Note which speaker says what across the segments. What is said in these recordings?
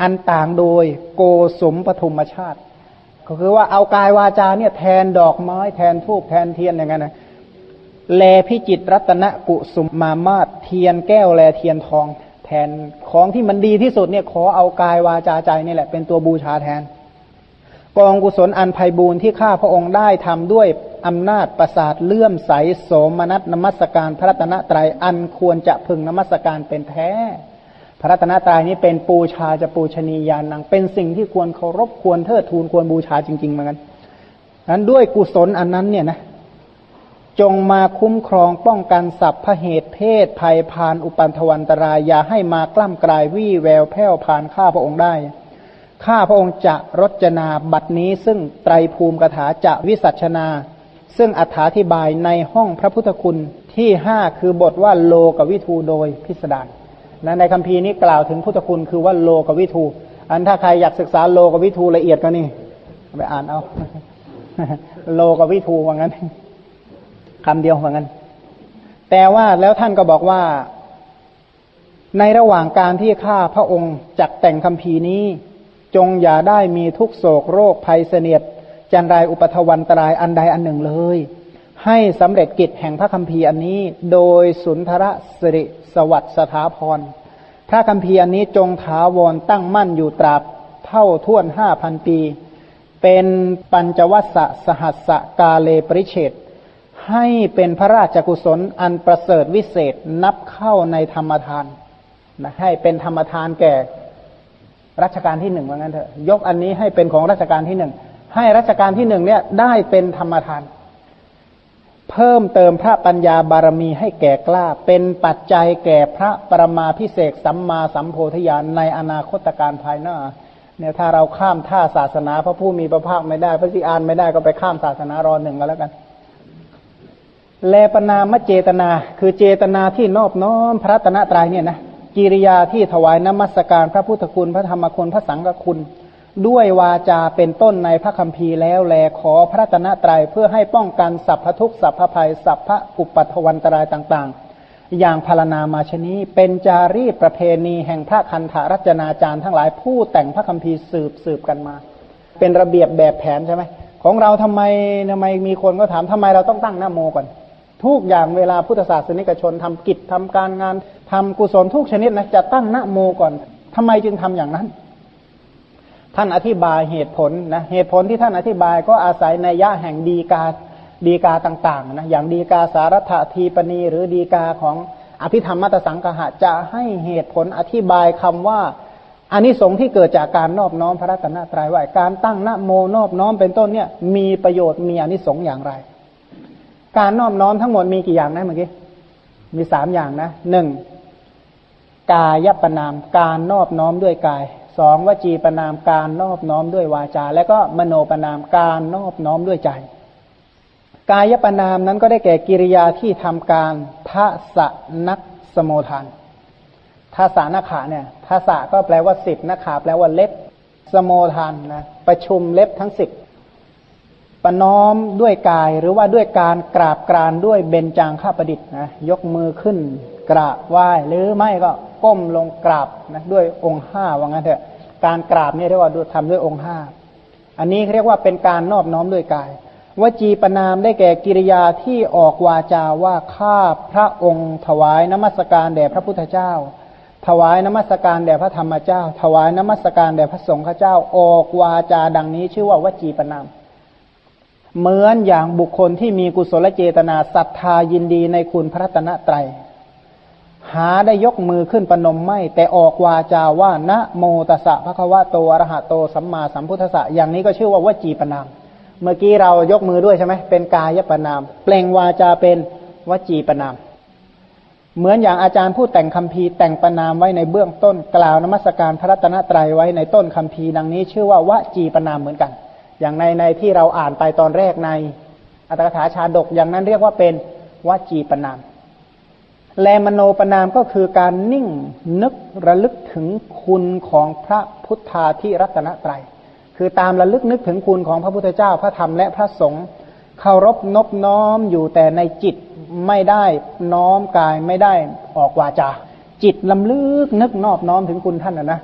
Speaker 1: อันต่างโดยโกสมปฐมชาติ ก็คือว่าเอากายวาจาเนี่ยแทนดอกไม้แทนทูบแทนเทียนอย่างนั้นนะแลพิจิตรัตนกุสุมมามาตเทียนแก้วแลเทียนทอง แทนของที่มันดีที่สุดเนี่ยขอเอากายวาจาใจนี่แหละเป็นตัวบูชาแทน กองกุศลอันไพบูรณ์ที่ข้าพระองค์ได้ทำด้วยอำนาจประสาทเลื่อมใสโสมนัสนมัสการพระรัตนตรัยอันควรจะพึงนมัสการเป็นแท้ พระรัตนตรัยนี้เป็นปูชาจะปูชนียานัง เป็นสิ่งที่ควรเคารพควรเทิดทูนควรบูชาจริงๆเหมือนกันนั้นด้วยกุศลอันนั้นเนี่ยนะจงมาคุ้มครองป้องกันสัพพเหตุเพศภัยพานอุปันทวันตรายอย่าให้มากล้ำกลายวี่แววแผ่วพานข้าพระองค์ได้ ข้าพระองค์จะรจนาบัดนี้ซึ่งไตรภูมิกถาจะวิสัชนา ซึ่งอธิบายในห้องพระพุทธคุณที่ห้าคือบทว่าโลกวิทูโดยพิสดาร และในคัมภีร์นี้กล่าวถึงพุทธคุณคือว่าโลกวิทูอันถ้าใครอยากศึกษาโลกวิทูละเอียดก็นี่ไปอ่านเอา โลกวิทูว่างั้นคำเดียวเหมือนกันแต่ว่าแล้วท่านก็บอกว่า ในระหว่างการที่ข้าพระองค์จักแต่งคำพีนี้ จงอย่าได้มีทุกโศกโรคภัยเสนียดจันไรอุปทวันตรายอันใดอันหนึ่งเลย ให้สำเร็จกิจแห่งพระคำพีอันนี้ โดยสุนทรสิริ สวัสดิ์สถาพรพระคำพีอันนี้จงถาวรตั้งมั่นอยู่ตราบเท่าท่วนห้าพันปี เป็นปัญจวัสสหัสสกาเลปริเชตให้เป็นพระราชกุศลอันประเสริฐวิเศษนับเข้าในธรรมทานนะให้เป็นธรรมทานแก่รัชกาลที่หนึ่งว่างั้นเถอะยกอันนี้ให้เป็นของรัชกาลที่หนึ่งให้รัชกาลที่หนึ่งเนี่ยได้เป็นธรรมทาน เพิ่มเติมพระปัญญาบารมีให้แก่กล้า เป็นปัจจัยแก่พระปรมาพิเศษสัมมาสัมโพธิญาณในอนาคตการภายหน้าเนี่ยถ้าเราข้ามท่าศาสนาพระผู้มีพระภาคไม่ได้ พระสิอานไม่ได้ก็ไปข้ามศาสนารอหนึ่งก็แล้วกัน แลปนามเจตนา คือเจตนาที่นอบน้อมพระตนะตรายเนี่ยนะกิริยาที่ถวายน้ำมัสการพระพุทธคุณพระธรรมคุณพระสังฆคุณ ด้วยวาจาเป็นต้นในพระคัมภีร์แล้วแลขอพระตนะตรายเพื่อให้ป้องกันสัพพทุกสัพพภัยสัพพอุปัตวันตรายต่างๆ อย่างพารนามาชนี้เป็นจารีตประเพณีแห่งพระคันธารัจนาจารย์ทั้งหลายผู้แต่งพระคัมภีร์สืบสืบกันมา เป็นระเบียบแบบแผนใช่ไหมของเราทำไมทำไมมีคนก็ถามทำไมเราต้องตั้งหน้าโมก่อน ทุกอย่างเวลาพุทธศาสนิกชนทำกิจทำการงานทำกุศลทุกชนิดนะจะตั้งนะโมก่อนทำไมจึงทำอย่างนั้น ท่านอธิบายเหตุผลนะเหตุผลที่ท่านอธิบายก็อาศัยในย่าแห่งดีกาดีกาต่างๆนะอย่างดีกาสารถทีปณีหรือดีกาของอภิธรรมมัตสังกหะจะให้เหตุผลอธิบายคำว่าอันนี้สงที่เกิดจากการนอบน้อมพระรัตนตรัยว่าการตั้งนโมนอบน้อมเป็นต้นเนี่ยมีประโยชน์มีอนิสงส์อย่างไร การนอบน้อมทั้งหมดมีกี่อย่างนะเมื่อกี้มีสามอย่างนะหนึ่งกายปนามการนอบน้อมด้วยกาย สองวจีปนามการนอบน้อมด้วยวาจา และก็มโนปนามการนอบน้อมด้วยใจ กายปนามนั้นก็ได้แก่กิริยาที่ทำการทัศนักสมโมทานทัศนขาเนี่ยทัศก็แปลว่าสิบนาขาแปลว่าเล็บสมโมทานนะประชุมเล็บทั้งสิบปน้อมด้วยกายหรือว่าด้วยการกราบกรานด้วยเบญจางข้าประดิษฐ์นะยกมือขึ้น กราบไหว้หรือไม่ก็ก้มลงกราบนะด้วยองค์ห้าว่างั้นเถอะ การกราบนี่เรียกว่าทำด้วยองค์ห้าอันนี้เรียกว่าเป็นการนอบน้อมด้วยกายวจีปนามได้แก่กิริยาที่ออกวาจาว่าข้าพระองค์ถวายนมัสการแด่พระพุทธเจ้า ถวายนมัสการแด่พระธรรมเจ้า ถวายนมัสการแด่พระสงฆ์เจ้า ออกวาจาดังนี้ ชื่อว่าวจีปนาม เหมือนอย่างบุคคลที่มีกุศลเจตนาศรัทธายินดีในคุณพระตนะไตร หาได้ยกมือขึ้นปนมไม่ แต่ออกวาจาว่านะโมตสสะพระควะโตอรหะโตสัมมาสัมพุทธะอย่างนี้ก็ชื่อว่าวจีปนาม เมื่อกี้เรายกมือด้วยใช่ไหมเป็นกายปนาม เปล่งวาจาเป็นวจีปนาม เหมือนอย่างอาจารย์ผู้แต่งคำพีแต่งปนามไว้ในเบื้องต้นกล่าวนมัสการพระรัตนตรัยไว้ในต้นคำพีดังนี้ชื่อว่าวจีปนามเหมือนกัน อย่างในในที่เราอ่านไปตอนแรกในอัตถกถาชาดกอย่างนั้นเรียกว่าเป็นวจีปนาม แลมโนปนามก็คือการนิ่งนึกระลึกถึงคุณของพระพุทธาที่รัตนตรัย คือตามระลึกนึกถึงคุณของพระพุทธเจ้าพระธรรมและพระสงฆ์เคารพนบน้อมอยู่แต่ในจิตไม่ได้น้อมกายไม่ได้ออกวาจา จิตลำลึกนึกนอบน้อมถึงคุณท่านนะนะ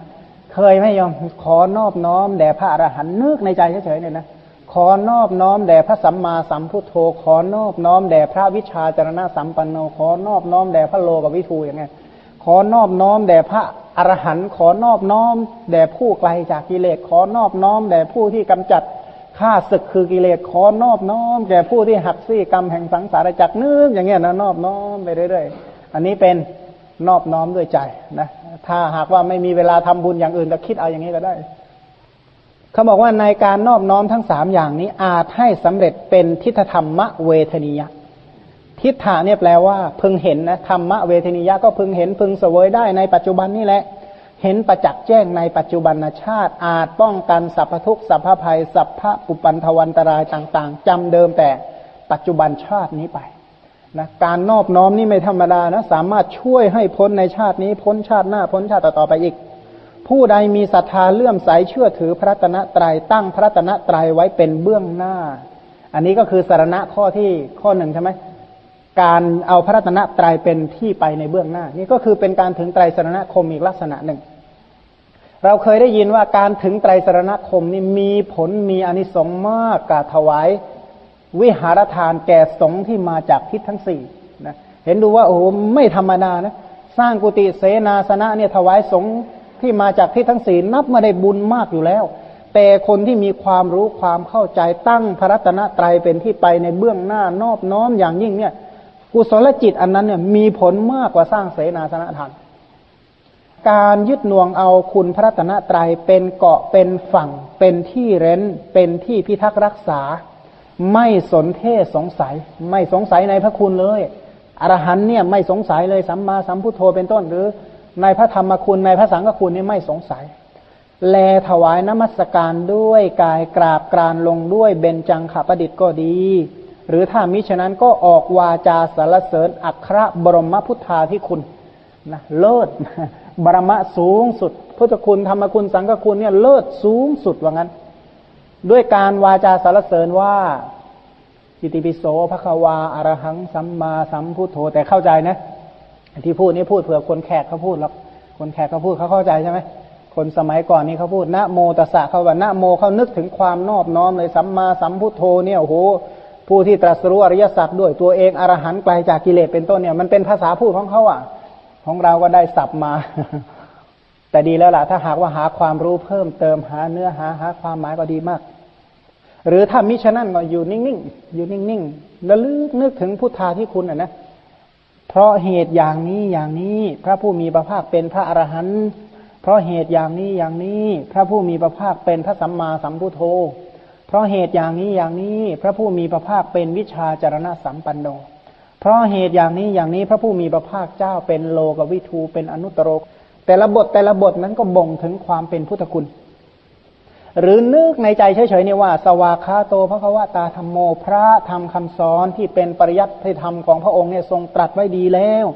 Speaker 1: เคยไหมยอมขอนอบน้อมแด่พระอรหันต์นึกในใจเฉยๆเนี่ยนะ ขอนอบน้อมแด่พระสัมมาสัมพุทโธ ขอนอบน้อมแด่พระวิชาจารณะสัมปันโน ขอนอบน้อมแด่พระโลกวิทูอย่างไงขอนอบน้อมแด่พระอรหันต์ขอนอบน้อมแด่ผู้ไกลจากกิเลส ขอนอบน้อมแด่ผู้ที่กำจัดฆ่าศึกคือกิเลส ขอนอบน้อมแด่ผู้ที่หักซี่กรรมแห่งสังสารจักรนึกอย่างเงี้ยนะนอบน้อมไปเรื่อยๆ อันนี้เป็นนอบน้อมด้วยใจนะ ถ้าหากว่าไม่มีเวลาทำบุญอย่างอื่นก็คิดเอาอย่างนี้ก็ได้ เขาบอกว่าในการนอบน้อมทั้งสามอย่างนี้อาจให้สำเร็จเป็นทิฏฐธรรมะเวทนียะ ทิฏฐาเนี่ยแปลว่า พึงเห็นนะธรรมะเวทนิยะก็พึงเห็นพึงเสวยได้ในปัจจุบันนี่แหละ เห็นประจักษ์แจ้งในปัจจุบันชาติ อาจป้องกันสัพพทุกสัพพภัยสัพพะปุปันทวันตรายต่าง ๆจำเดิมแต่ปัจจุบันชาตินี้ไปนะการนอบน้อมนี่ไม่ธรรมดานะสามารถช่วยให้พ้นในชาตินี้พ้นชาติหน้าพ้นชาติต่อๆไปอีก ผู้ใดมีศรัทธาเลื่อมใสเชื่อถือพระตนะตรายตั้งพระตนะตรายไว้เป็นเบื้องหน้า อันนี้ก็คือสารณะข้อที่ข้อหนึ่งใช่ไหมการเอาพระตนตรัยเป็นที่ไปในเบื้องหน้า นี่ก็คือเป็นการถึงไตรสารณคมอีกลักษณะหนึ่ง เราเคยได้ยินว่าการถึงไตรสารณคมนี่มีผลมีอนิสงส์มากกาถวายวิหารทานแก่สงฆ์ที่มาจากทิศทั้งสี่นะเห็นดูว่าโอ้ไม่ธรรมดานะสร้างกุฏิเสนาสนะเนี่ยถวายสงฆ์ ที่มาจากทิศทั้งสี่นับมาได้บุญมากอยู่แล้ว แต่คนที่มีความรู้ความเข้าใจตั้งพระรัตนตรัยเป็นที่ไปในเบื้องหน้านอบน้อมอย่างยิ่งเนี่ยกุศลจิตอันนั้นเนี่ยมีผลมากกว่าสร้างเสนาสนะทานการยึดหน่วงเอาคุณพระรัตนตรัยเป็นเกาะเป็นฝั่ง เป็นที่เร้น เป็นที่พิทักษ์รักษา ไม่สนเทศสงสัย ไม่สงสัยในพระคุณเลยอรหันเนี่ยไม่สงสัยเลยสัมมาสัมพุทโธเป็นต้นหรือ ในพระธรรมคุณในพระสังฆคุณนี่ไม่สงสัย แลถวายนมัสการด้วยกายกราบกรานลงด้วยเบญจังขประดิษฐ์ก็ดี หรือถ้ามิฉะนั้นก็ออกวาจาสารเสริญอัครบรมพุทธาที่คุณนะเลิศบรมะสูงสุดพุทธคุณธรรมคุณสังฆคุณเนี่ยเลิศสูงสุดว่างั้น ด้วยการวาจาสารเสริญว่าอิติปิโสภควาอารหังสัมมาสัมพุทโธแต่เข้าใจนะ ที่พูดนี่พูดเผื่อคนแขกเขาพูดหรอกคนแขกเขาพูดเขาเข้าใจใช่ไหมคนสมัยก่อนนี่เขาพูดนะโมตัสสะเขาว่านะโมเขานึกถึงความนอบน้อมเลยสัมมาสัมพุทโธเนี่ยโอ้โหผู้ที่ตรัสรู้อริยสัจด้วยตัวเองอรหันต์ไกลจากกิเลสเป็นต้นเนี่ยมันเป็นภาษาพูดของเขาอะ ของเราก็ได้สับมา แต่ดีแล้วล่ะถ้าหากว่าหาความรู้เพิ่มเติมหาเนื้อหาหาความหมายก็ดีมาก หรือถ้ามิฉะนั้นก็อยู่นิ่งๆอยู่นิ่งๆแล้วลึกนึกถึงพุทธาที่คุณอะนะ เพราะเหตุอย่างนี้อย่างนี้ พระผู้มีพระภาคเป็นพระอรหันต์เพราะเหตุอย่างนี้อย่างนี้ พระผู้มีพระภาคเป็นพระสัมมาสัมพุทโธ เพราะเหตุอย่างนี้อย่างนี้ พระผู้มีพระภาคเป็นวิชาจารณะสัมปันโน เพราะเหตุอย่างนี้อย่างนี้ พระผู้มีพระภาคเจ้าเป็นโลกวิทูเป็นอนุตตรกแต่ละบทแต่ละบทนั้นก็บ่งถึงความเป็นพุทธคุณ หรือนึกในใจเฉยๆเนี่ยว่า สวากขาโตพระควตาธรรมโมพระธรรมคำสอนที่เป็นปริยัติธรรมของพระองค์เนี่ยทรงตรัสไว้ดีแล้ว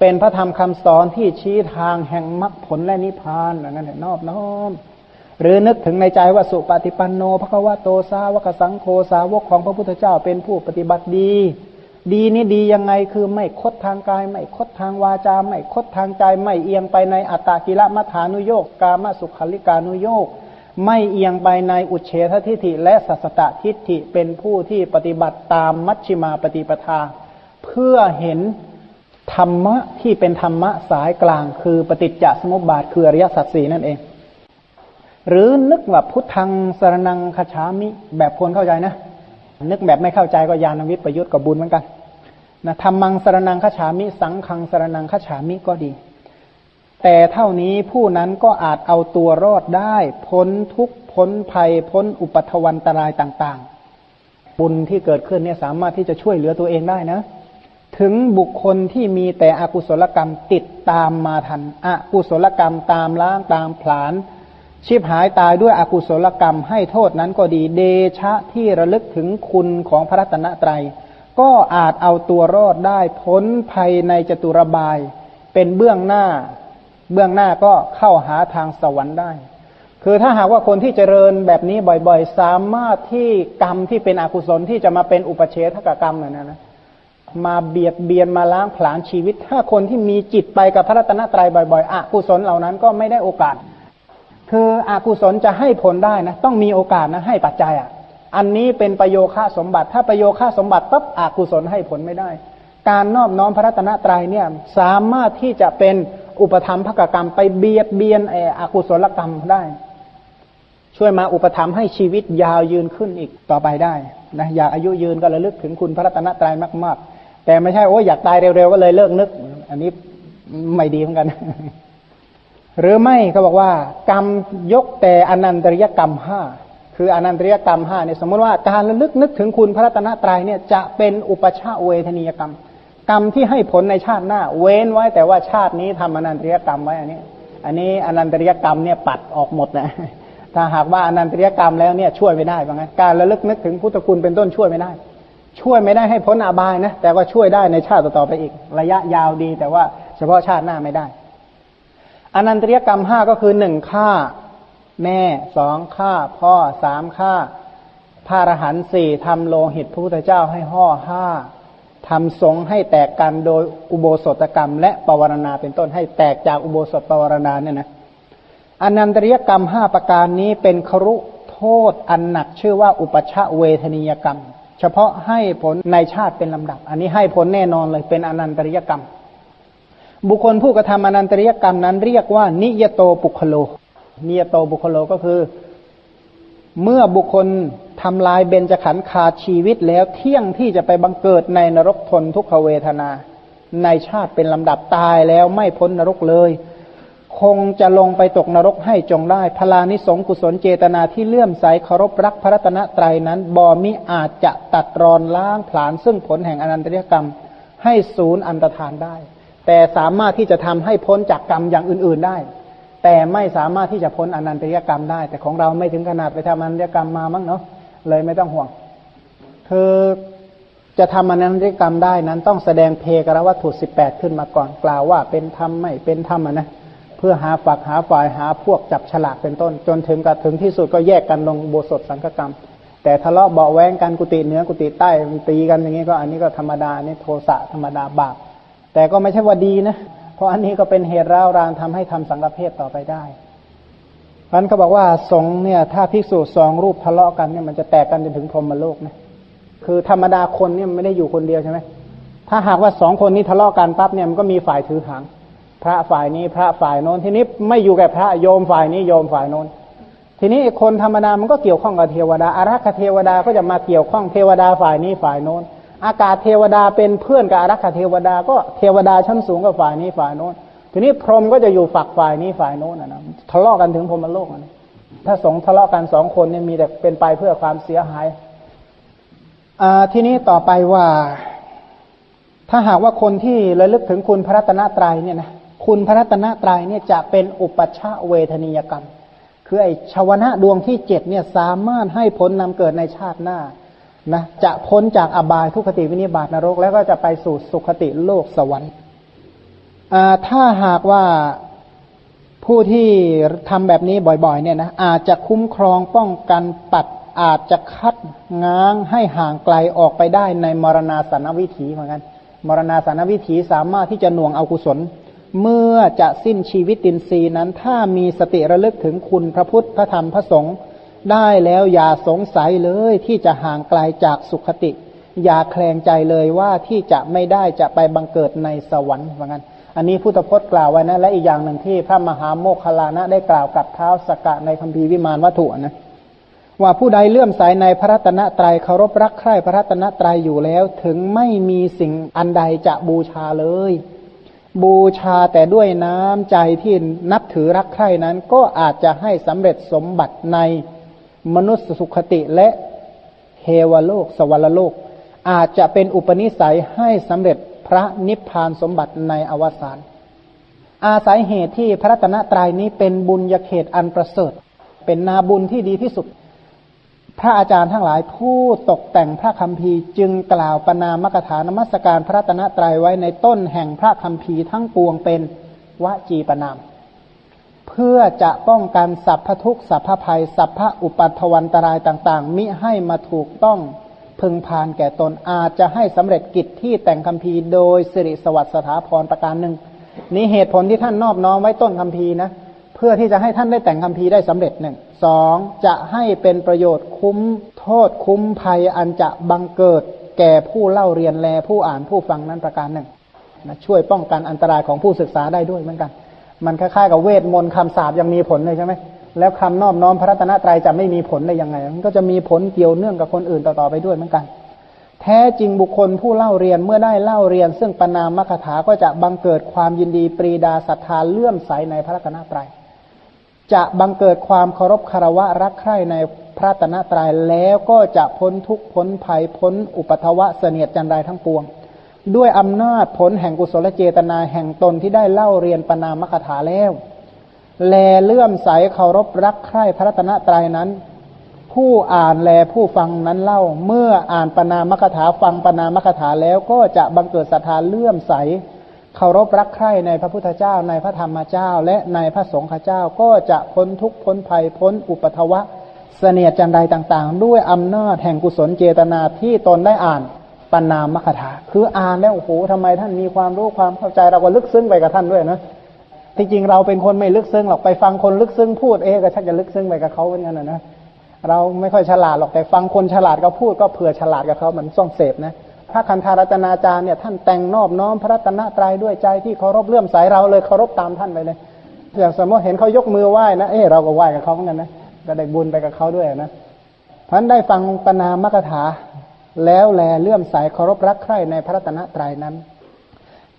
Speaker 1: เป็นพระธรรมคำสอนที่ชี้ทางแห่งมรรคผลและนิพพานอย่างนั่นแหละนอบน้อมหรือนึกถึงในใจว่าสุปฏิปันโนพระควาโตสาวกสังโฆสาวกของพระพุทธเจ้าเป็นผู้ปฏิบัติดี ดีนี้ดียังไงคือไม่คดทางกาย ไม่คดทางวาจา ไม่คดทางใจไม่เอียงไปในอัตตากิละมัฐานุโยกกามสุขลิกานุโยก ไม่เอียงไปในอุเฉททิฏฐิและสัสตตทิฏฐิเป็นผู้ที่ปฏิบัติตามมัชฌิมาปฏิปทา เพื่อเห็นธรรมะที่เป็นธรรมะสายกลาง คือปฏิจจสมุปบาทคืออริยสัจสี่นั่นเอง หรือนึกว่าพุทธังสรนังคฉามิแบบคนเข้าใจนะ นึกแบบไม่เข้าใจก็ยานวิปประยุทธ์กับบุญเหมือนกันนะธรรมังสรนังคฉามิ สังขังสรนังคฉามิก็ดี แต่เท่านี้ผู้นั้นก็อาจเอาตัวรอดได้ พ้นทุกพ้นภัย พ้นอุปัทวันตรายต่างๆ บุญที่เกิดขึ้นเนี่ยสามารถที่จะช่วยเหลือตัวเองได้นะ ถึงบุคคลที่มีแต่อกุศลกรรมติดตามมาทันอกุศลกรรมตามล้างตามผลาญชีพหายตายด้วยอกุศลกรรมให้โทษนั้นก็ดีเดชะที่ระลึกถึงคุณของพระรัตนตรัย ก็อาจเอาตัวรอดได้พ้นภัยในจตุรบาย เป็นเบื้องหน้า เบื้องหน้าก็เข้าหาทางสวรรค์ได้ คือถ้าหากว่าคนที่เจริญแบบนี้บ่อยๆ สามารถที่กรรมที่เป็นอกุศลที่จะมาเป็นอุปเฉทกกรรมเนี่ยนะมาเบียดเบียนมาล้างผลาญชีวิต ถ้าคนที่มีจิตไปกับพระรัตนตรัยบ่อยๆอกุศลเหล่านั้นก็ไม่ได้โอกาส คืออกุศลจะให้ผลได้นะ ต้องมีโอกาสนะให้ปัจจัยอะ อันนี้เป็นประโยค่าสมบัติ ถ้าประโยค่าสมบัติปั๊บอกุศลให้ผลไม่ได้ การนอบน้อมพระรัตนตรัยเนี่ยสามารถที่จะเป็น อุปธรรมภกกรรมไปเบียดเบียนอกุศลกรรมได้ ช่วยมาอุปธรรมให้ชีวิตยาวยืนขึ้นอีกต่อไปได้นะอยากอายุยืนก็ระลึกถึงคุณพระรัตนตรัยมากๆ แต่ไม่ใช่โอ้อยากตายเร็วๆก็เลยเลิกนึก อันนี้ไม่ดีเหมือนกัน หรือไม่เขาบอกว่า กรรมยกแต่อนันตริยกรรมห้าคืออนันตริยกรรมห้าเนี่ยสมมติว่าการระลึกนึกถึงคุณพระรัตนตรัยเนี่ยจะเป็นอุปชาเวทนียกรรม กรรมที่ให้ผลในชาติหน้า เว้นไว้แต่ว่าชาตินี้ทำอนันตริยกรรมไว้อันนี้ อันนี้อนันตริยกรรมเนี่ยปัดออกหมดนะถ้าหากว่าอนันตริยกรรมแล้วเนี่ยช่วยไม่ได้ว่างั้นการระลึกนึกถึงพุทธคุณเป็นต้นช่วยไม่ได้ ช่วยไม่ได้ให้พ้นอาบายนะแต่ว่าช่วยได้ในชาติต่อไปอีก ระยะยาวดี แต่ว่าเฉพาะชาติหน้าไม่ได้ อนันตริยกรรมห้าก็คือหนึ่งฆ่าแม่สองฆ่าพ่อสามฆ่าพระอรหันต์สี่ทำโลหิตพระพุทธเจ้าให้ห่อห้า ทำสงให้แตกกันโดยอุโบสถกรรม และปวารณาเป็นต้นให้แตกจากอุโบสถปวารณาเนี่ยนะอนันตริยกรรมห้าประการนี้เป็นครุโทษอันหนักชื่อว่าอุปชาเวทนียกรรม เฉพาะให้ผลในชาติเป็นลำดับ อันนี้ให้ผลแน่นอนเลยเป็นอนันตริยกรรม บุคคลผู้กระทำอนันตริยกรรมนั้นเรียกว่า นิยโตบุคโลนิยโตบุคโลก็คือ เมื่อบุคคล ทำลายเบญจขันธ์ขาดชีวิตแล้วเที่ยงที่จะไปบังเกิดในนรกทนทุกขเวทนา ในชาติเป็นลำดับตายแล้วไม่พ้นนรกเลย คงจะลงไปตกนรกให้จงได้พลานิสงกุศลเจตนาที่เลื่อมใสเคารพรักพระรัตนตรัยนั้นบอมิอาจจะตัดรอนล้างผลาญซึ่งผลแห่งอนันตริยกรรม ให้ศูนย์อันตรธานได้ แต่สามารถที่จะทำให้พ้นจากกรรมอย่างอื่น ๆได้ แต่ไม่สามารถที่จะพ้นอนันตริยกรรมได้ แต่ของเราไม่ถึงขนาดไปทำอนันตริยกรรมมามั้งเนาะ เลยไม่ต้องห่วง คือจะทำอนันติกรรมได้นั้น ต้องแสดงเพกรวัตถุสิบแปดขึ้นมาก่อนกล่าวว่าเป็นธรรมไม่เป็นธรรมนะเพื่อหาฝักหาฝ่ายหาพวกจับฉลากเป็นต้น จนถึงกับถึงที่สุดก็แยกกันลงโบสถสังฆกรรม แต่ทะเลาะเบาแวงกันกุฏิเหนือกุฏิใต้ตีกันอย่างนี้ก็อันนี้ก็ธรรมดานี่โทสะธรรมดาบาปแต่ก็ไม่ใช่ว่าดีนะ เพราะอันนี้ก็เป็นเหตุร้าวรานทำให้ทำสังฆเพศต่อไปได้ พันก็บอกว่าสงเนี่ย ถ้าภิกษุสองรูปทะเลาะกันเนี่ยมันจะแตกกันจนถึงพรหมโลกนะคือธรรมดาคนเนี่ยไม่ได้อยู่คนเดียวใช่ไหมถ้าหากว่าสองคนนี้ทะเลาะกันปั๊บเนี่ยมันก็มีฝ่ายถือหาง พระฝ่ายนี้พระฝ่ายโน้น ทีนี้ไม่อยู่แก่พระโยมฝ่ายนี้โยมฝ่ายโน้น ทีนี้คนธรรมดามันก็เกี่ยวข้องกับเทวดาอารักขเทวดาก็จะมาเกี่ยวข้องเทวดาฝ่ายนี้ฝ่ายโน้น อากาศเทวดาเป็นเพื่อนกับอารักขเทวดาก็เทวดาชั้นสูงกับฝ่ายนี้ฝ่ายโน้น ทีนี้พรหมก็จะอยู่ฝักฝ่ายนี้ฝ่ายโน้นนะทะเลาะกันถึงพรหมโลกนะถ้าสงทะเลาะกันสองคนเนี่ยมีแต่เป็นไปเพื่อความเสียหายทีนี้ต่อไปว่า ถ้าหากว่าคนที่ระลึกถึงคุณพระรัตนตรัยเนี่ยนะคุณพระรัตนตรัยเนี่ยจะเป็นอุปชาเวทนียกรรม คือไอชาวนะดวงที่เจ็ดเนี่ยสามารถให้ผลนำเกิดในชาติหน้านะจะพ้นจากอบายทุกขติวินิบาตนรก แล้วก็จะไปสู่สุขติโลกสวรรค์ ถ้าหากว่าผู้ที่ทำแบบนี้บ่อยๆ เนี่ยนะอาจจะคุ้มครองป้องกันปัดอาจจะคัดง้างให้ห่างไกลออกไปได้ในมรณาสนวิถีเหมือนกัน มรณาสนวิถีสามารถที่จะหน่วงเอากุศล เมื่อจะสิ้นชีวิตตินรีนั้น ถ้ามีสติระลึกถึงคุณพระพุทธพระธรรมพระสงฆ์ได้แล้วอย่าสงสัยเลยที่จะห่างไกลาจากสุขติ อย่าแคลงใจเลยว่าที่จะไม่ได้จะไปบังเกิดในสวรรค์เหมือนกัน อันนี้พุทธพจน์กล่าวไว้นะ และอีกอย่างหนึ่งที่พระมหาโมคคลานะได้กล่าวกับเท้าสกกะในคัมภีร์วิมานวัตถุนะว่าผู้ใดเลื่อมใสในพระรัตนตรัยเคารพรักใคร่พระรัตนตรัยอยู่แล้ว ถึงไม่มีสิ่งอันใดจะบูชาเลย บูชาแต่ด้วยน้ำใจที่นับถือรักใคร่นั้น ก็อาจจะให้สำเร็จสมบัติในมนุษย์สุขติและเทวโลก สวรรโลก อาจจะเป็นอุปนิสัยให้สำเร็จ พระนิพพานสมบัติในอวสานอาศัยเหตุที่พระตนะตรายนี้เป็นบุญยเขตอันประเสริฐ เป็นนาบุญที่ดีที่สุด พระอาจารย์ทั้งหลายผู้ตกแต่งพระคัมภีร์จึงกล่าวปนามกถานมัสการพระตนะตรัยไว้ในต้นแห่งพระคัมภีร์ทั้งปวงเป็นวจีปนาม เพื่อจะป้องกันสัพพทุกสัพพภัยสัพพอุปัตวันตรายต่าง ๆ มิให้มาถูกต้อง พึงพานแก่ตนอาจจะให้สำเร็จกิจที่แต่งคำพีโดยสิริสวัสดิ์สถาพรประการหนึ่งนี้เหตุผลที่ท่านนอบน้อมไว้ต้นคำพีนะเพื่อที่จะให้ท่านได้แต่งคำพีได้สำเร็จหนึ่งสองจะให้เป็นประโยชน์คุ้มโทษคุ้มภัยอันจะบังเกิดแก่ผู้เล่าเรียนแลผู้อ่านผู้ฟังนั้นประการหนึ่งนะช่วยป้องกันอันตรายของผู้ศึกษาได้ด้วยเหมือนกัน มันคล้ายๆกับเวทมนต์คำสาบยังมีผลเลยใช่ไหม แล้วคำนอบน้อมพระรัตนตรัยจะไม่มีผลได้ยังไง มันก็จะมีผลเกี่ยวเนื่องกับคนอื่นต่อๆไปด้วยเหมือนกัน แท้จริงบุคคลผู้เล่าเรียนเมื่อได้เล่าเรียน ซึ่งปนามมคถาก็จะบังเกิดความยินดีปรีดาศรัทธาเลื่อมใสในพระรัตนตรัย จะบังเกิดความเคารพคารวะรักใคร่ในพระตนตรายแล้วก็จะพ้นทุกพ้นภัยพ้นอุปทวะเสนียดจันไรทั้งปวง ด้วยอำนาจผลแห่งกุศลเจตนาแห่งตนที่ได้เล่าเรียนปนามคถาแล้ว แลเลื่อมใสเคารพรักใคร่พระรัตนตรายนั้น ผู้อ่านแลผู้ฟังนั้นเล่า เมื่ออ่านปนามคถาฟังปนามคถาแล้วก็จะบังเกิดศรัทธาเลื่อมใสเคารพรักใคร่ในพระพุทธเจ้าในพระธรรมเจ้า และในพระสงฆ์เจ้าก็จะพ้นทุกข์พ้นภัยพ้นอุปทวะเสนียดจันใดต่างๆ ด้วยอำนาจแห่งกุศลเจตนาที่ตนได้อ่านปนามมคถาคืออ่านแล้วโอ้โหทำไมท่านมีความรู้ความเข้าใจเราก็ลึกซึ้งไปกับท่านด้วยนะ ที่จริงเราเป็นคนไม่ลึกซึ้งหรอกไปฟังคนลึกซึ้งพูดเองก็ชักจะลึกซึ้งไปกับเขาเหมือนกันนะเราไม่ค่อยฉลาดหรอกแต่ฟังคนฉลาดก็พูดก็เผื่อฉลาดกับเขามันส่องเสพนะพระคันธารัตนาจารย์เนี่ยท่านแต่งนอบน้อมพระรัตนตรัยด้วยใจที่เคารพเลื่อมใสเราเลยเคารพตามท่านไปเลยอย่างสมมติเห็นเขายกมือไหว้นะเออเราก็ไหว้กับเขาเหมือนกันนะก็ได้บุญไปกับเขาด้วยนะพันได้ฟังปนามกถาแล้วแลเลื่อมใสเคารพรักใคร่ในพระรัตนตรัยนั้น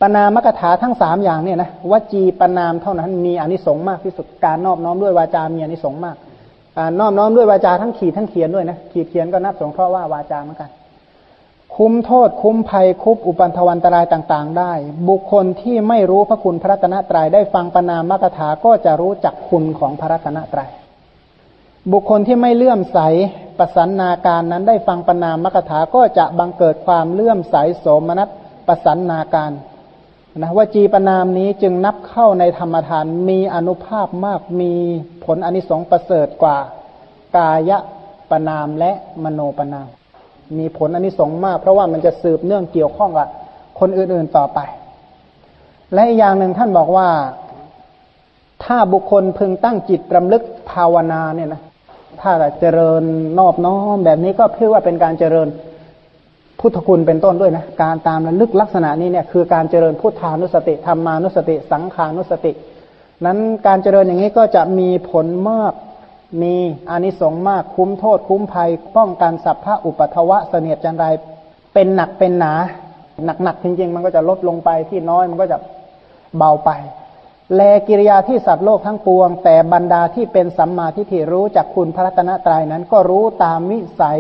Speaker 1: ปนามกถาทั้งสามอย่างเนี่ยนะวจีปนามเท่านั้นมีอนิสงส์มากที่สุดการนอบน้อมด้วยวาจา มีอนิสงส์มากการนอบน้อมด้วยวาจาทั้งขีดทั้งเขียนด้วยนะขีดเขียนก็นับสงเคราะห์ว่าวาจาเหมือนกัน คุ้มโทษคุ้มภัยคุบอุปันทวันตรายต่างๆ ได้ บุคคลที่ไม่รู้พระคุณพระรัตนตรายได้ฟังปนามกถาก็จะรู้จักคุณของพระรัตนตรายบุคคลที่ไม่เลื่อมใสประสันนาการนั้นได้ฟังปนามกถาก็จะบังเกิดความเลื่อมใสโสมนัสประสันนาการ นะว่าจีปนามนี้จึงนับเข้าในธรรมทานมีอนุภาพมากมีผลอนิสงส์ประเสริฐกว่า กายปนามและมโนปนาม มีผลอนนี้สงมาก เพราะว่ามันจะสืบเนื่องเกี่ยวข้องกับคนอื่นๆต่อไป และอีกอย่างหนึ่งท่านบอกว่า ถ้าบุคคลพึงตั้งจิตรำลึกภาวนาเนี่ยนะถ้าเจริญนอบน้อมแบบนี้ก็เพื่อว่าเป็นการเจริญ พุทธคุณเป็นต้นด้วยนะ การตามระลึกลักษณะนี้เนี่ยคือการเจริญพุทธานุสติธรรมานุสติ สังขานุสติ นั้นการเจริญอย่างนี้ก็จะมีผลมาก มีอานิสงส์มากคุ้มโทษ คุ้มภัย ป้องกันสัพพะอุปทวะเสนียดจันไรเป็นหนักเป็นหนา หนักๆจริงๆ มันก็จะลดลงไปที่น้อยมันก็จะเบาไป แลกิริยาที่สัตว์โลกทั้งปวง แต่บรรดาที่เป็นสัมมาทิฏฐิรู้จากคุณพระรัตนตรัยนั้นก็รู้ตามวิสัย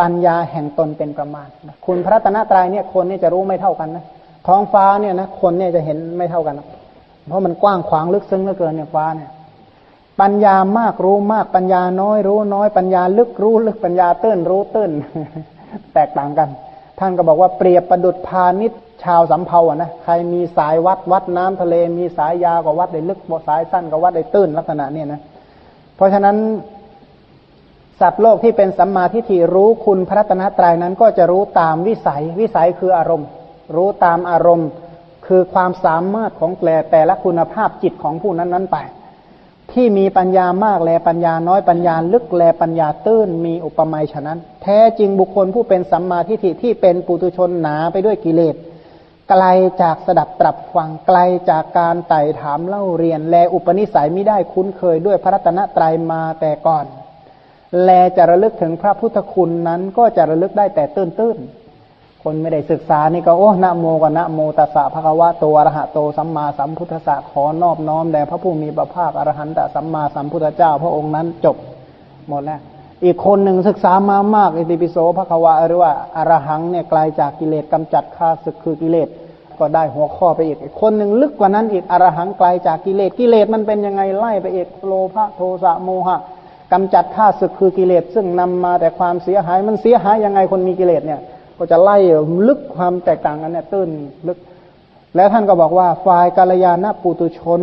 Speaker 1: ปัญญาแห่งตนเป็นประมาณคุณพระตนะตรัยเนี่ยคนนี่จะรู้ไม่เท่ากันนะท้องฟ้าเนี่ยนะคนเนี่ยจะเห็นไม่เท่ากันเพราะมันกว้างขวางลึกซึ้งเหลือเกินเนี่ยฟ้าเนี่ย ปัญญามากรู้มากปัญญาน้อยรู้น้อยปัญญาลึกรู้ลึกปัญญาตื้นรู้ตื้นแตกต่างกัน ท่านก็บอกว่าเปรียบประดุดพาณิชชาวสำเภาอะนะใครมีสายวัดวัดน้ำทะเล มีสายยาวกว่าวัดได้ลึกสายสั้นก็วัดได้ตื้นลักษณะเนี้นะเพราะฉะนั้น สัตว์โลกที่เป็นสัมมาทิฏฐิรู้คุณพระตนะตรัยนั้นก็จะรู้ตามวิสัย วิสัยคืออารมณ์ รู้ตามอารมณ์ คือความสามารถของแต่แต่ละคุณภาพจิตของผู้นั้นนั้นไป ที่มีปัญญามากแลปัญญาน้อยปัญญาลึกแลปัญญาตื้นมีอุปมาฉะนั้น แท้จริงบุคคลผู้เป็นสัมมาทิฏฐิที่เป็นปุตุชนหนาไปด้วยกิเลสไกลจากสดับตรับฟังไกลจากการไต่ถามเล่าเรียน แลอุปนิสัยไม่ได้คุ้นเคยด้วยพระรัตนตรัยมาแต่ก่อน แลจะระลึกถึงพระพุทธคุณนั้น ก็จะระลึกได้แต่ตื้นตื้นคนไม่ได้ศึกษานี่ก็โอ้นะโมกับนะโมตัสสะภะคะวะโตอรหะโตสัมมาสัมพุทธัสสะขอนอบน้อมแด่พระผู้มีพระภาคอรหันตสัมมาสัมพุทธเจ้า พระองค์นั้นจบหมดแล้ว อีกคนหนึ่งศึกษามามากอิติปิโสภะคะวะหรือว่าอรหังเนี่ยไกลาจากกิเลสกำจัดข้าศึกคือกิเลสก็ได้หัวข้อไปอีก คนหนึ่งลึกกว่านั้นอีกอรหังไกลาจากกิเลสกิเลสมันเป็นยังไงไล่ไปอีกโลภะโทสะโมหะ กำจัดข้าศึกคือกิเลสซึ่งนำมาแต่ความเสียหายมันเสียหายยังไงคนมีกิเลสเนี่ย ก็จะไล่ลึกความแตกต่างกันเนี่ยตื้นลึก แล้วท่านก็บอกว่าฝ่ายกาลยาณปุตุชน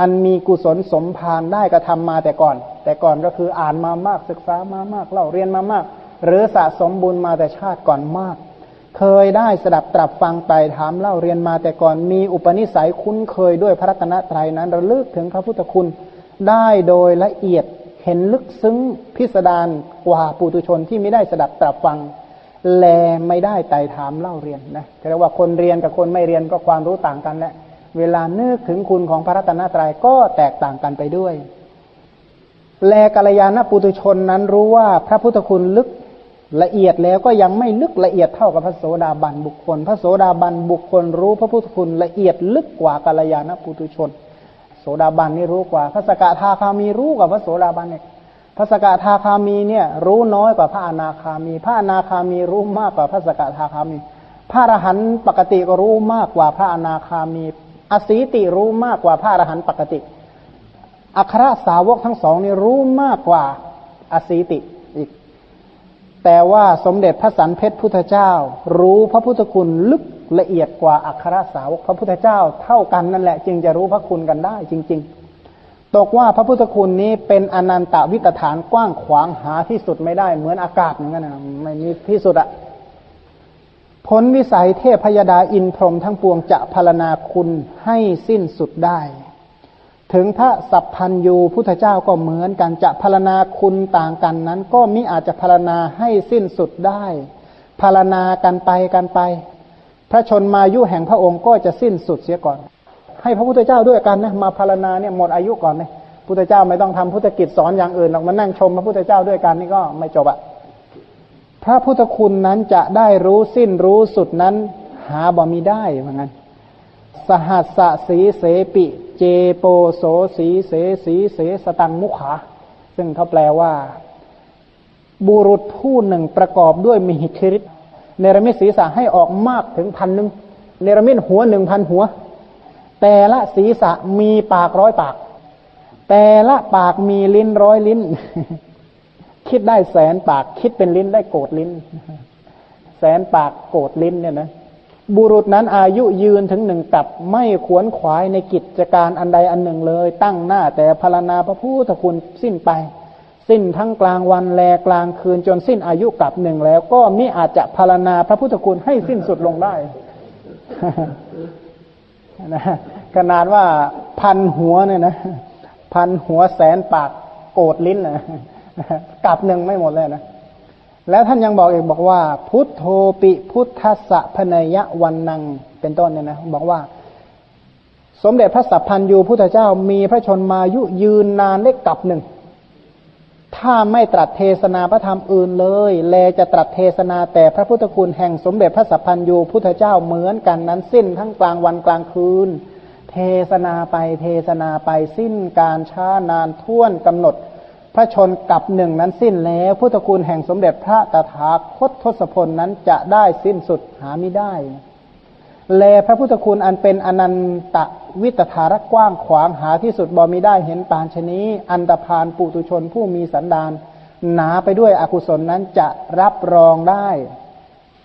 Speaker 1: อันมีกุศลสมภารได้กระทำมาแต่ก่อน แต่ก่อนก็คืออ่านมามากศึกษามามากเล่าเรียนมามาก หรือสะสมบุญมาแต่ชาติก่อนมาก เคยได้สดับตรับฟังไต่ถามเล่าเรียนมาแต่ก่อนมีอุปนิสัยคุ้นเคยด้วยพระรัตนตรัยนั้นระลึกถึงพระพุทธคุณได้โดยละเอียด เห็นลึกซึ้งพิสดารกว่าปุตุชนที่ไม่ได้สดับตรับฟัง แลไม่ได้ไต่ถามเล่าเรียนนะเรียกว่าคนเรียนกับคนไม่เรียนก็ความรู้ต่างกันแหละเวลานึกถึงคุณของพระรัตนตรัยก็แตกต่างกันไปด้วย แลกัลยาณปุตุชนนั้นรู้ว่าพระพุทธคุณลึกละเอียดแล้วก็ยังไม่ลึกละเอียดเท่ากับพระโสดาบันบุคคล พระโสดาบันบุคคลรู้พระพุทธคุณละเอียดลึกกว่ากัลยาณปุตุชน โสดาบันนี่รู้กว่า พระสกทาคามีรู้กว่าพระโสดาบันเนี่ยพระสกทาคามีเนี่ยรู้น้อยกว่าพระอนาคามี พระอนาคามีรู้มากกว่าพระสกทาคามี พระอรหันต์ปกติก็รู้มากกว่าพระอนาคามี อสีติรู้มากกว่าพระอรหันต์ปกติ อัครสาวกทั้งสองนี่รู้มากกว่าอสีติอีก แต่ว่าสมเด็จพระสันเพชรพุทธเจ้า รู้พระพุทธคุณลึกละเอียดกว่าอัครสาวกพระพุทธเจ้าเท่ากันนั่นแหละ จึงจะรู้พระคุณกันได้จริง ๆ ตกว่าพระพุทธคุณนี้เป็นอนันตวิตฐานกว้างขวางหาที่สุดไม่ได้เหมือนอากาศอย่างนั้นนะไม่มีที่สุดอะผลวิสัยเทพพยดาอินพรมทั้งปวงจะพารณาคุณให้สิ้นสุดได้ ถึงพระสัพพันยูพุทธเจ้าก็เหมือนกันจะพารณาคุณต่างกันนั้น ก็มิอาจจะพารณาให้สิ้นสุดได้พารณากันไปกันไป พระชนมายุแห่งพระองค์ก็จะสิ้นสุดเสียก่อน ให้พระพุทธเจ้าด้วยกันนะมาพารณาเนี่ยหมดอายุก่อนเลยพุทธเจ้าไม่ต้องทำพุทธกิจสอนอย่างอื่นหรอกมานั่งชมพระพุทธเจ้าด้วยกันนี่ก็ไม่จบอะพระพุทธคุณนั้นจะได้รู้สิ้นรู้สุดนั้นหาบ่มีได้เหมือนกันสหัสสีเสปิ เจโปโสสีเสสีเสสตังมุขา ซึ่งเขาแปลว่า บุรุษผู้หนึ่งประกอบด้วยมิหิทธิฤทธิ์เนรมิตศีรษะให้ออกมากถึงพันหนึ่งเนรมิตหัวหนึ่งพันหัว แต่ละศีรษะมีปากร้อยปาก แต่ละปากมีลิ้นร้อยลิ้น คิดได้แสนปาก คิดเป็นลิ้นได้โกดลิ้น แสนปากโกดลิ้นเนี่ยนะ บุรุษนั้นอายุยืนถึงหนึ่งกับไม่ขวนขวายในกิจการอันใดอันหนึ่งเลย ตั้งหน้าแต่พารณาพระพุทธคุณสิ้นไป สิ้นทั้งกลางวันแลกลางคืนจนสิ้นอายุกับหนึ่งแล้ว ก็มิอาจจะพารณาพระพุทธคุณให้สิ้นสุดลงได้นะขนาดว่าพันหัวเนี่ยนะพันหัวแสนปากโกดลิ้นนะกับหนึ่งไม่หมดเลยนะ แล้วท่านยังบอกอีกบอกว่า พุทโธปิพุทธสะพนยวันนังเป็นต้นเนี่ยนะบอกว่า สมเด็จพระสัพพันยูพุทธเจ้ามีพระชนมายุยืนนานเล็กกับหนึ่ง ถ้าไม่ตรัสเทศนาพระธรรมอื่นเลย แลจะตรัสเทศนาแต่พระพุทธคุณแห่งสมเด็จพระสัพพันยูพุทธเจ้าเหมือนกันนั้นสิ้นทั้งกลางวันกลางคืน เทศนาไปเทศนาไปสิ้นการช้านานท่วนกำหนด พระชนกับหนึ่งนั้นสิ้นแล้วพุทธคุณแห่งสมเด็จพระตถาคตทศพลนั้นจะได้สิ้นสุดหาไม่ได้ แลพระพุทธคุณอันเป็นอนันตวิตถารกว้างขวางหาที่สุดบอมีได้เห็นปานชนี้ อันตพานปุตุชนผู้มีสันดานหนาไปด้วยอกุศลนั้นจะรับรองได้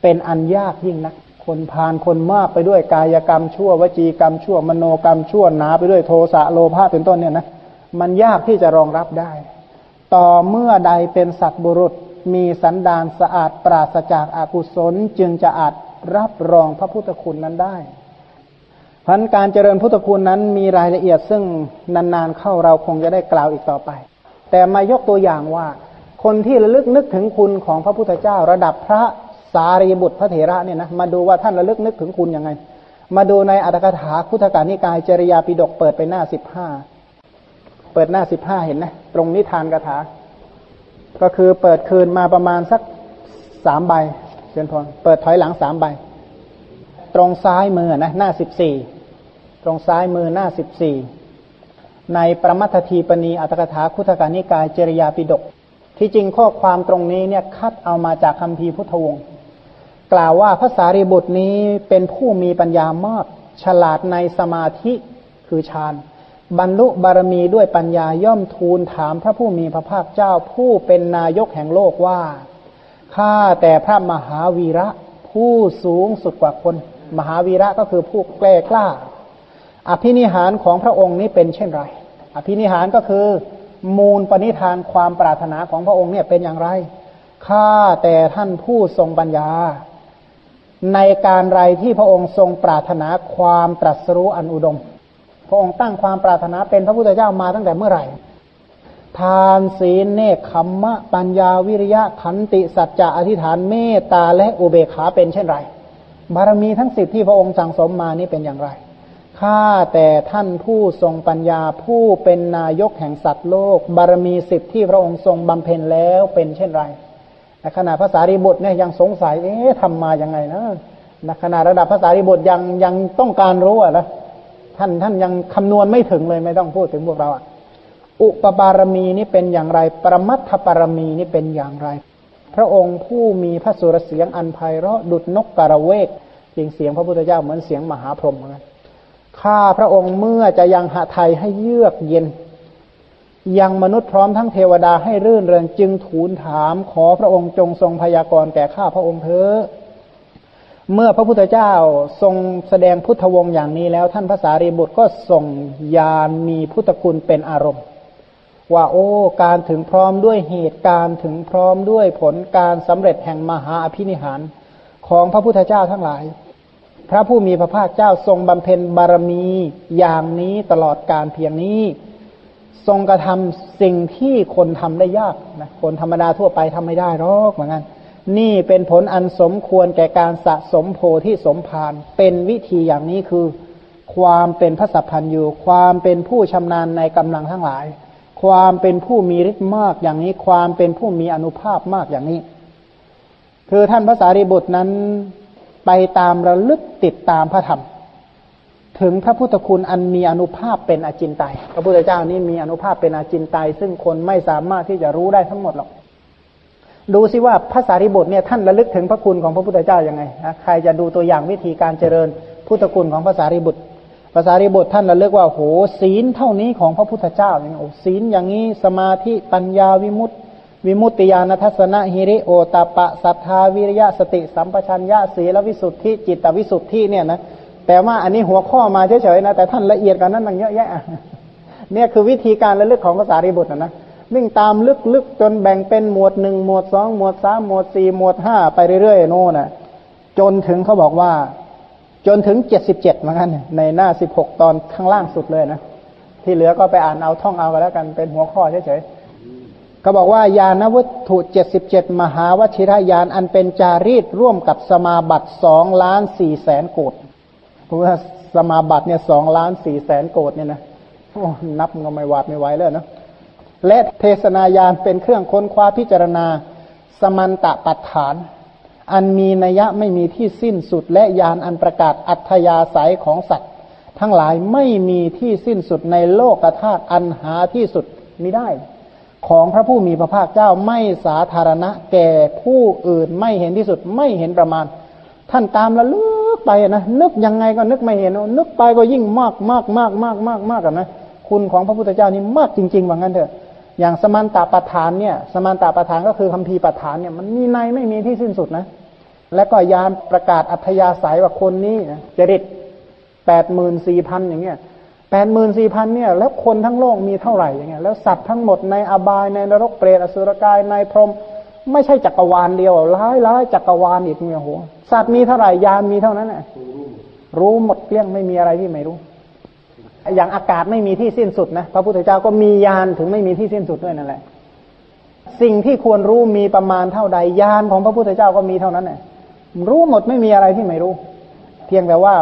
Speaker 1: เป็นอันยากยิ่งนัก คนพานคนมากไปด้วยกายกรรมชั่ววจีกรรมชั่วมโนกรรมชั่วหนาไปด้วยโทสะโลภะเป็นต้นเนี่ยนะมันยากที่จะรองรับได้ ต่อเมื่อใดเป็นสัตบุรุษ มีสันดานสะอาดปราศจากอากุศลจึงจะอาจรับรองพระพุทธคุณนั้นได้พันการเจริญพุทธคุณนั้นมีรายละเอียดซึ่งนานๆเข้าเราคงจะได้กล่าวอีกต่อไป แต่มายกตัวอย่างว่า คนที่ระลึกนึกถึงคุณของพระพุทธเจ้า ระดับพระสารีบุตรพระเถระเนี่ยนะมาดูว่าท่านระลึกนึกถึงคุณยังไง มาดูในอัตถกถาคุถกานิกายจริยาปิดกเปิดไปหน้าสิบห้า ปิดหน้าสิบห้าเห็นนะตรงนิทานคาถา ก็คือเปิดคืนมาประมาณสักสามใบเชิญพรเปิดถอยหลังสามใบ ตรงซ้ายมือนะหน้าสิบสี่ตรงซ้ายมือหน้าสิบสี่ในประมัททีปณีอัตถกถาคุถการนิกายเจริยาปิดก ที่จริงข้อความตรงนี้เนี่ยคัดเอามาจากคำพีพุทธวงศ์กล่าวว่าพระสารีบุตรนี้เป็นผู้มีปัญญามากฉลาดในสมาธิคือฌาน บรรลุบารมีด้วยปัญญาย่อมทูลถามพระผู้มีพระภาคเจ้าผู้เป็นนายกแห่งโลกว่า ข้าแต่พระมหาวีระผู้สูงสุดกว่าคน มหาวีระก็คือผู้แกล้กล้า อภินิหารของพระองค์นี้เป็นเช่นไร อภินิหารก็คือ มูลปณิธานความปรารถนาของพระองค์เนี่ยเป็นอย่างไร ข้าแต่ท่านผู้ทรงปัญญา ในการไรที่พระองค์ทรงปรารถนาความตรัสรู้อันอุดม พระองค์ตั้งความปรารถนาเป็นพระพุทธเจ้ามาตั้งแต่เมื่อไหร่ ทานศีลเนคขมมะ ปัญญาวิริยะขันติสัจจะอธิษฐานเมตตาและอุเบกขาเป็นเช่นไร บารมีทั้งสิบที่พระองค์สั่งสมมานี้เป็นอย่างไรข้าแต่ท่านผู้ทรงปัญญาผู้เป็นนายกแห่งสัตว์โลก บารมีสิบที่พระองค์ทรงบำเพ็ญแล้วเป็นเช่นไรในขณะภาษาริบุตรเนี่ยยังสงสัย เอ๊ะทำมาอยังไงนะในขณะระดับภาษาริบุตรยังยังต้องการรู้อะนะ ท่านท่านยังคำนวณไม่ถึงเลยไม่ต้องพูดถึงพวกเราอะอุปบารมีนี่เป็นอย่างไร ประมัตถบารมีนี่เป็นอย่างไร พระองค์ผู้มีพระสุรเสียงอันไพเราะดุดนกกระเวกเสียงเสียงพระพุทธเจ้าเหมือนเสียงมหาพรหมเหมือนกันข้าพระองค์เมื่อจะยังหาไทยให้เยือกเย็น ยังมนุษย์พร้อมทั้งเทวดาให้รื่นเริงจึงทูลถาม ขอพระองค์จงทรงพยากรณ์แก่ข้าพระองค์เถอ เมื่อพระพุทธเจ้าทรงแสดงพุทธวงศ์อย่างนี้แล้ว ท่านพระสารีบุตรก็ส่งยานมีพุทธคุณเป็นอารมณ์ ว่าโอ้การถึงพร้อมด้วยเหตุการ์ถึงพร้อมด้วยผลการสำเร็จแห่งมหาอภินิหารของพระพุทธเจ้าทั้งหลาย พระผู้มีพระภาคเจ้าทรงบำเพ็ญบารมีอย่างนี้ตลอดการเพียงนี้ ทรงกระทำสิ่งที่คนทำได้ยากนะคนธรรมดาทั่วไปทำไม่ได้หรอกเหมือนกัน นี่เป็นผลอันสมควรแก่การสะสมโพธิสมภารเป็นวิธีอย่างนี้คือ ความเป็นพระสัพพันยูความเป็นผู้ชำนาญในกำลังทั้งหลาย ความเป็นผู้มีฤทธิ์มากอย่างนี้ ความเป็นผู้มีอนุภาพมากอย่างนี้ คือท่านพระสารีบุตรนั้นไปตามระลึกติดตามพระธรรม ถึงพระพุทธคุณอันมีอนุภาพเป็นอจินไตยพระพุทธเจ้านี้มีอนุภาพเป็นอจินไตยซึ่งคนไม่สามารถที่จะรู้ได้ทั้งหมดหรอก ดูซิว่าพระสารีบุตรเนี่ยท่านระลึกถึงพระคุณของพระพุทธเจ้ายัางไงนะใครจะดูตัวอย่างวิธีการเจริญพุทธคุณของพระสารีบุตรภาษารีบุตรท่านระลึกว่าโหศีลเท่านี้ของพระพุทธเจ้าอย่างโอ้ศีลอย่างนี้สมาธิปัญญาวิมุตติ วิมุตติญาณทัศนะฮิริโอตาปะศรัทธาวิริยะสติสัมปชัญญะศีลวิสุทธิจิตวิสุทธิเนี่ยนะแต่ว่าอันนี้หัวข้อมาเฉยๆนะแต่ท่านละเอียดกันนั้นมันเยอะแยะเนี่ยคือวิธีการระลึกของภาษารีบุตรนะนะ วิ่งตามลึกๆจนแบ่งเป็นหมวดหนึ่งหมวดสองหมวดสามหมวดสี่หมวดห้าไปเรื่อยๆโน่นน่ะ จนถึงเขาบอกว่า จนถึงเจ็ดสิบเจ็ดเหมือนกันในหน้าสิบหกตอนข้างล่างสุดเลยนะ ที่เหลือก็ไปอ่านเอาท่องเอากันแล้วกันเป็นหัวข้อเฉยๆเขาบอกว่ายานวัตถุเจ็ดสิบเจ็ดมหาวชิรยานอันเป็นจารีตร่วมกับสมาบัติสองล้านสี่แสนโกดเพราะว่าสมาบัติเนี่ยสองล้านสี่แสนโกดเนี่ยนะโอ้นับก็ไม่หวาดไม่ไหวเลยนะ และเทศนายานเป็นเครื่องค้นคว้าพิจารณา สมันตะปัฏฐาน อันมีนัยะไม่มีที่สิ้นสุด และยานอันประกาศอัธยาศัยของสัตว์ ทั้งหลายไม่มีที่สิ้นสุดในโลกธาตุอันหาที่สุดมิได้ ของพระผู้มีพระภาคเจ้าไม่สาธารณะ แก่ผู้อื่นไม่เห็นที่สุดไม่เห็นประมาณ ท่านตามละลึกไปนะนึกยังไงก็นึกไม่เห็นนึกไปก็ยิ่งมากมากมากมากมากมากกันนะคุณของพระพุทธเจ้านี่มากจริงๆว่างั้นเถอะ อย่างสมันตาประธานเนี่ย สมันตาประธานก็คือคัมภีประธานเนี่ยมันมีในไม่มีที่สิ้นสุดนะ แล้วก็ยานประกาศอัธยาศัยว่าคนนี้จริตแปดหมื่นสี่พันอย่างเงี้ยแปดหมื่นสี่พันเนี่ย แล้วคนทั้งโลกมีเท่าไหร่อย่างเงี้ยแล้วสัตว์ทั้งหมดในอบายในนรกเปรตอสุรกายในพรหมไม่ใช่จักรวาลเดียวร้ายร้ายจักรวาลอีกเนี่ยโหสัตว์มีเท่าไหร่ยานมีเท่านั้นแหละรู้หมดเกลี้ยงไม่มีอะไรที่ไม่รู้ อย่างอากาศไม่มีที่สิ้นสุดนะพระพุทธเจ้าก็มียานถึงไม่มีที่สิ้นสุดด้วยนั่นแหละ สิ่งที่ควรรู้มีประมาณเท่าใดยานของพระพุทธเจ้าก็มีเท่านั้นแหละรู้หมดไม่มีอะไรที่ไม่รู้ เพียงแต่ว่า